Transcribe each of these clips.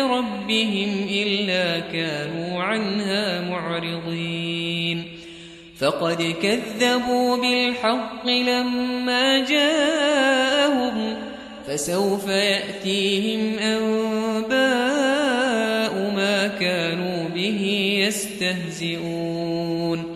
ربهم إلا كانوا عنها معرضين. فقد كذبوا بالحق لما جاءهم فسوف يأتيهم أنباء ما كانوا به يستهزئون.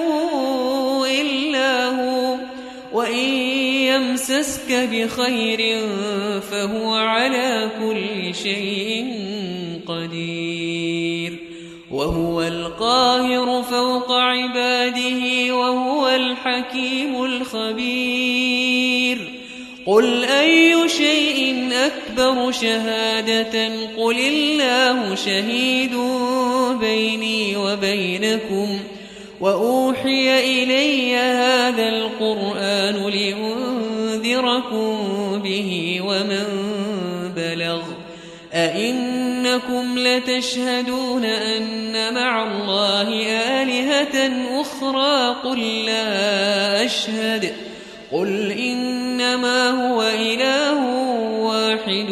يمسسك بخير فهو على كل شيء قدير وهو القاهر فوق عباده وهو الحكيم الخبير قل أي شيء أكبر شهادة قل الله شهيد بيني وبينكم وأوحي إلي هذا القرآن لأنذركم به ومن بلغ أئنكم لتشهدون أن مع الله آلهة أخرى قل لا أشهد قل إنما هو إله واحد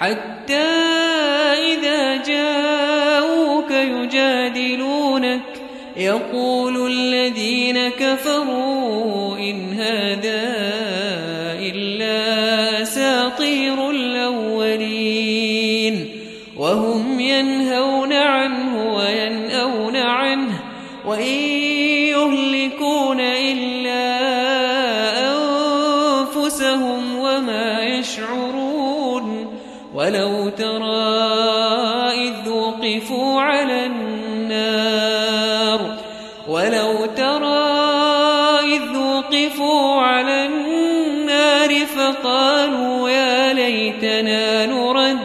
حتى إذا جاءوك يجادلونك. يقول الذين كفروا إن هذا وقفوا على النار ولو ترى إذ وقفوا على النار فقالوا يا ليتنا نرد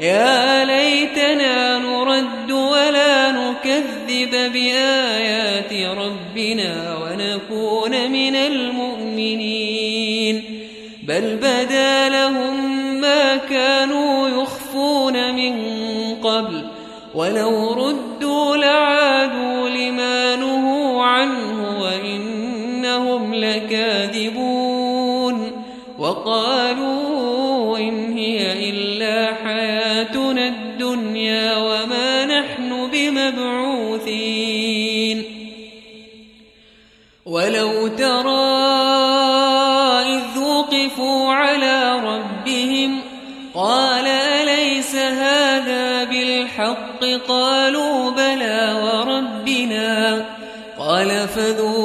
يا ليتنا نرد ولا نكذب بآيات ربنا ونكون من المؤمنين. بل بدا لهم ولو ردوا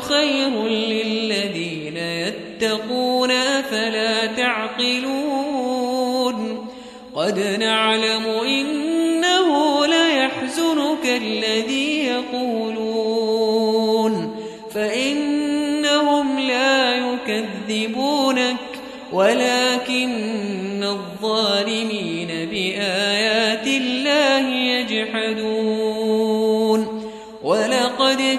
خير للذين يتقون أفلا تعقلون قد نعلم إنه ليحزنك الذي يقولون فإنهم يكذبونك ولكن الظالمين بآيات الله يجحدون ولقد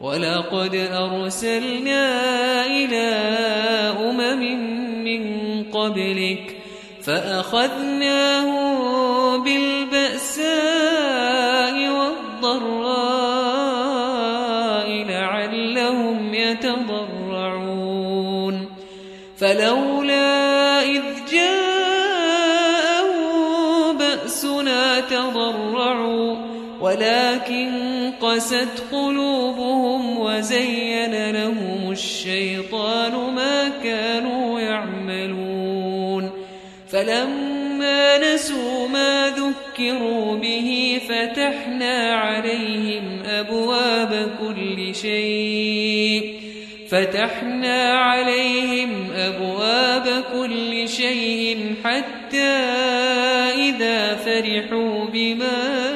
ولقد أرسلنا إلى أمم من قبلك فأخذناهم بالبأساء والضراء لعلهم يتضرعون. فلولا إذ جاءهم بأسنا تضرعوا ولكن قست قلوبهم وزين لهم الشيطان ما كانوا يعملون. فلما نسوا ما ذكروا به فتحنا عليهم أبواب كل شيء. فتحنا عليهم أبواب كل شيء حتى إذا فرحوا بما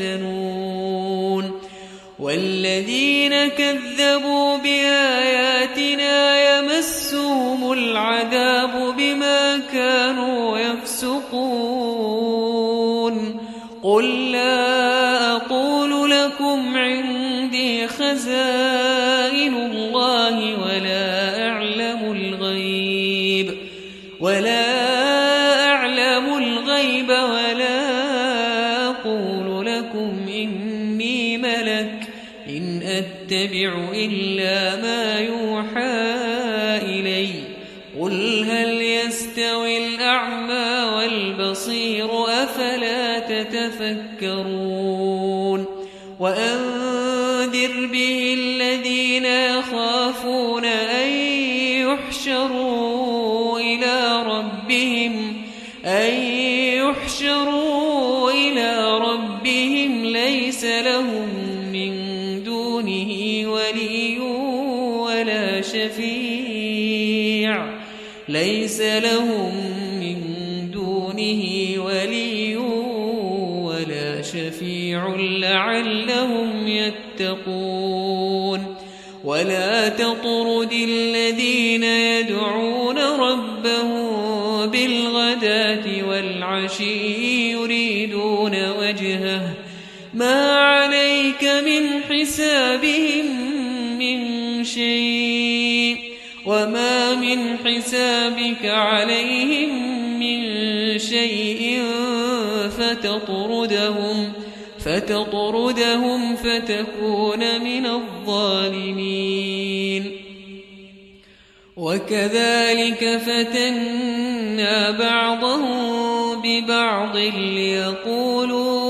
يحزنون والذين كذبوا بآياتنا أتبع إلا ما يوحى إلي. قل هل يستوي الأعمى والبصير أفلا تتفكرون؟ وأنذر به لهم من دونه ولي ولا شفيع لعلهم يتقون. ولا تطرد الذين حسابك عليهم من شيء فتطردهم فتطردهم فتكون من الظالمين وكذلك فتنا بعضهم ببعض ليقولوا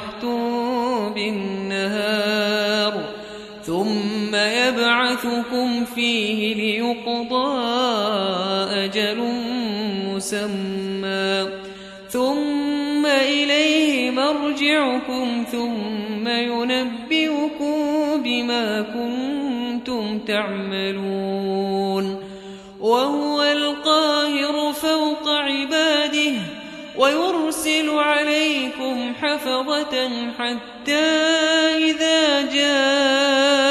يبعثكم فيه ليقضى أجل مسمى. ثم إليه مرجعكم ثم ينبئكم بما كنتم تعملون. وهو القاهر فوق عباده ويرسل عليكم حفظة حتى إذا جاء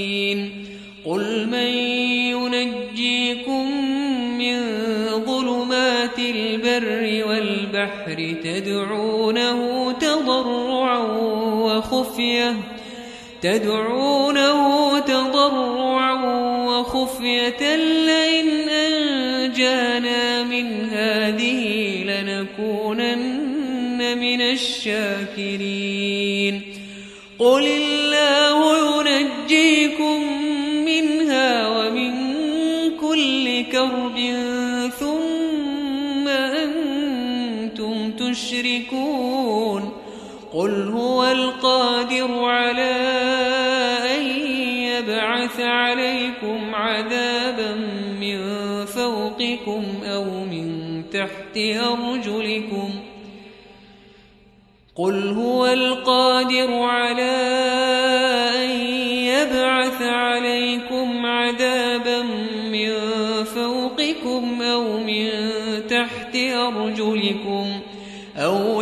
والبحر تدعونه تضرعا وخفية تدعونه تضرعا وخفية لئن أنجانا من هذه لنكونن من الشاكرين. قل الله القادر على أن يبعث عليكم عذابا من فوقكم أو من تحت أرجلكم قل هو القادر على أن يبعث عليكم عذابا من فوقكم أو من تحت أرجلكم أو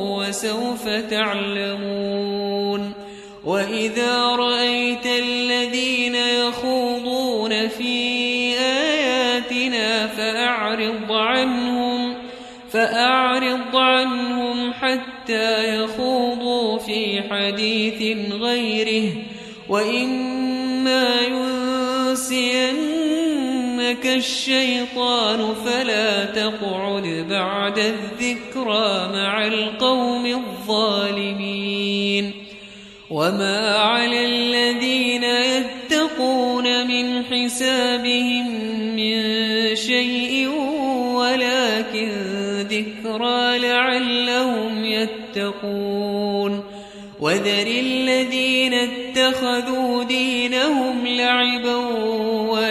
وسوف تعلمون وإذا رأيت الذين يخوضون في آياتنا فأعرض عنهم فأعرض عنهم حتى يخوضوا في حديث غيره وإما ينسينك الشيطان فلا تقعد بعد الذكرى مع القوم الظالمين. وما على الذين يتقون من حسابهم من شيء ولكن ذكرى لعلهم يتقون. وذر الذين اتخذوا دينهم لعبا ولهوا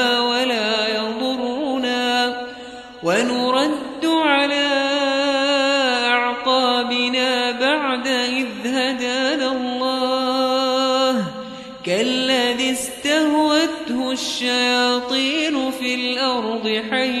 الشياطين في الأرض حيران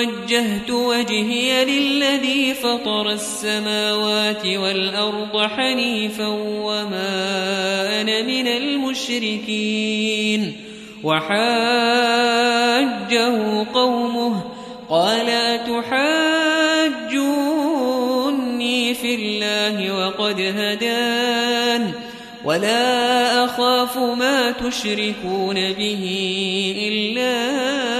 وجهت وجهي للذي فطر السماوات والأرض حنيفا وما أنا من المشركين. وحاجه قومه قال أتحاجوني في الله وقد هدان ولا أخاف ما تشركون به إلا أن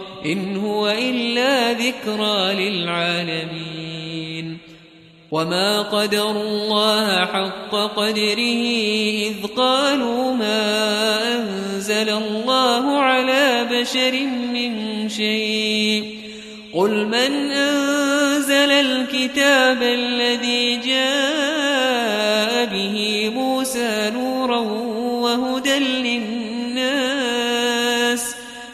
إن هو إلا ذكرى للعالمين. وما قدر الله حق قدره إذ قالوا ما أنزل الله على بشر من شيء. قل من أنزل الكتاب الذي جاء به موسى نورا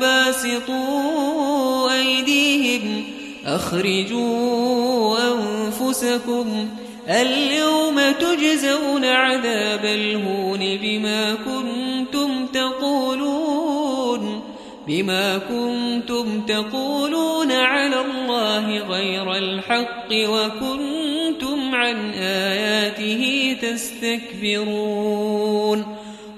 باسطوا أيديهم أخرجوا أنفسكم اليوم تجزون عذاب الهون بما كنتم تقولون بما كنتم تقولون على الله غير الحق وكنتم عن آياته تستكبرون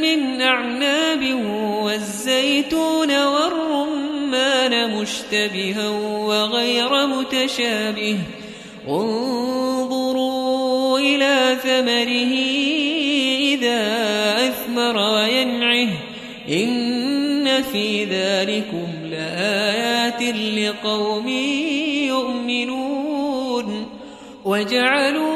من أعناب والزيتون والرمان مشتبها وغير متشابه. انظروا إلى ثمره إذا أثمر وينعه. إن في ذلكم لآيات لقوم يؤمنون. وجعلوا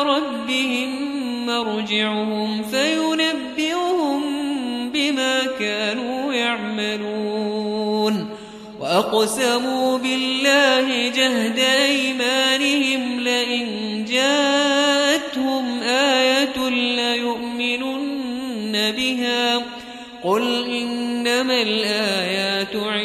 ربهم مرجعهم فينبئهم بما كانوا يعملون وأقسموا بالله جهد أيمانهم لئن جاءتهم آية ليؤمنن بها قل إنما الآيات عند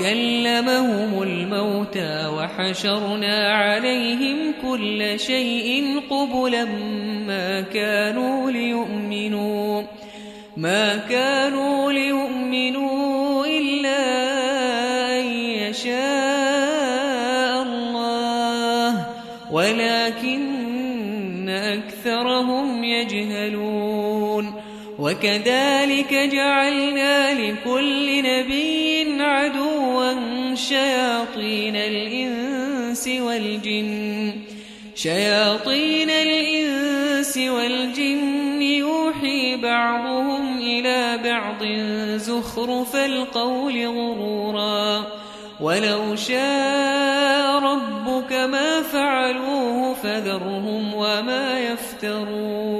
وكلمهم الموتى وحشرنا عليهم كل شيء قبلا ما كانوا ليؤمنوا ما كانوا ليؤمنوا إلا أن يشاء الله ولكن أكثرهم يجهلون. وكذلك جعلنا لكل نبي شياطين الإنس والجن شياطين الإنس والجن يوحي بعضهم بعض زخرف القول غرورا. ولو شاء ربك ما فعلوه فذرهم وما يفترون.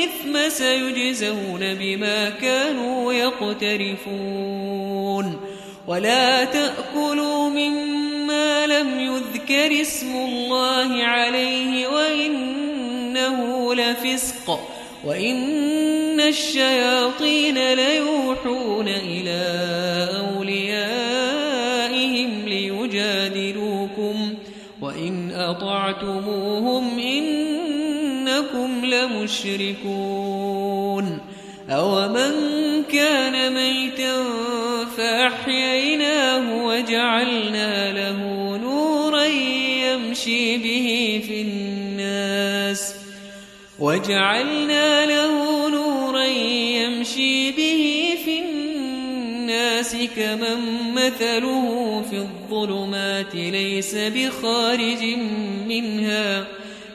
سيجزون بما كانوا يقترفون. ولا تأكلوا مما لم يذكر اسم الله عليه وإنه لفسق وإن الشياطين ليوحون إلى أوليائهم ليجادلوكم وإن أطعتموهم إنكم لمشركون أومن كان ميتا فأحييناه وجعلنا له نورا يمشي به في الناس وجعلنا له نورا يمشي به في الناس كمن مثله في الظلمات ليس بخارج منها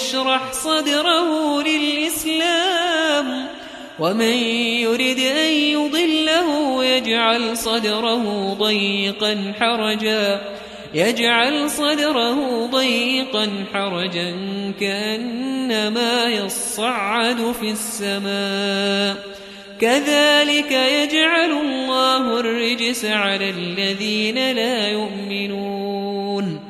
يشرح صدره للإسلام ومن يرد أن يضله يجعل صدره ضيقا حرجا يجعل صدره ضيقا حرجا كأنما يصعد في السماء كذلك يجعل الله الرجس على الذين لا يؤمنون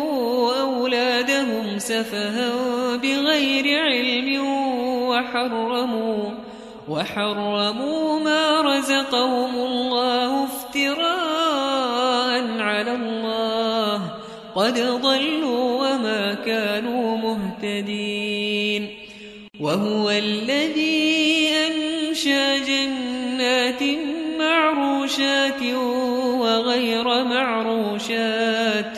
أولادهم سفها بغير علم وحرموا وحرموا ما رزقهم الله افتراء على الله. قد ضلوا وما كانوا مهتدين. وهو الذي أنشى جنات معروشات وغير معروشات.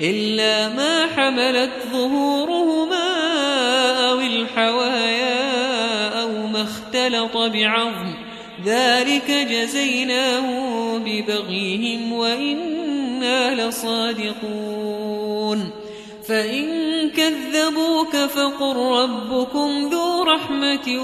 إلا ما حملت ظهورهما أو الحوايا أو ما اختلط بعظم. ذلك جزيناهم ببغيهم وإنا لصادقون. فإن كذبوك فقل ربكم ذو رحمة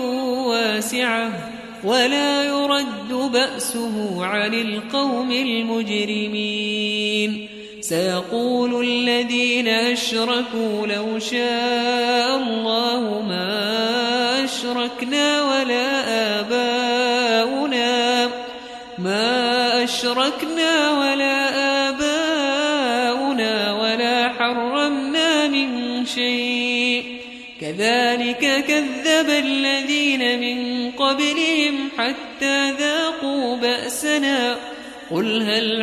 واسعة ولا يرد بأسه عن القوم المجرمين. سيقول الذين أشركوا لو شاء الله ما أشركنا ولا آباؤنا ما أشركنا ولا آباؤنا ولا حرمنا من شيء. كذلك كذب الذين من قبلهم حتى ذاقوا بأسنا. قل هل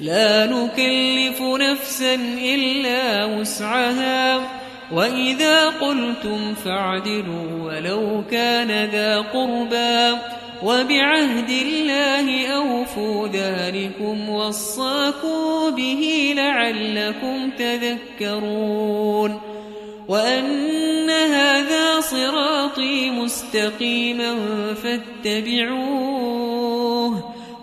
لا نكلف نفسا إلا وسعها. وإذا قلتم فاعدلوا ولو كان ذا قربا وبعهد الله أوفوا ذلكم وصاكم به لعلكم تذكرون. وأن هذا صراطي مستقيما فاتبعوه.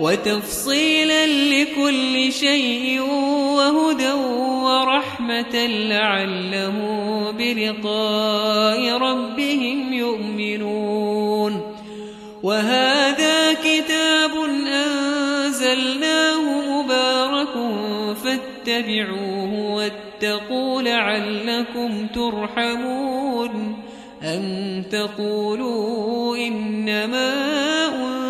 وتفصيلا لكل شيء وهدى ورحمة لعله بلقاء ربهم يؤمنون. وهذا كتاب أنزلناه مبارك فاتبعوه واتقوا لعلكم ترحمون. أن تقولوا إنما أنزل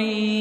الرحيم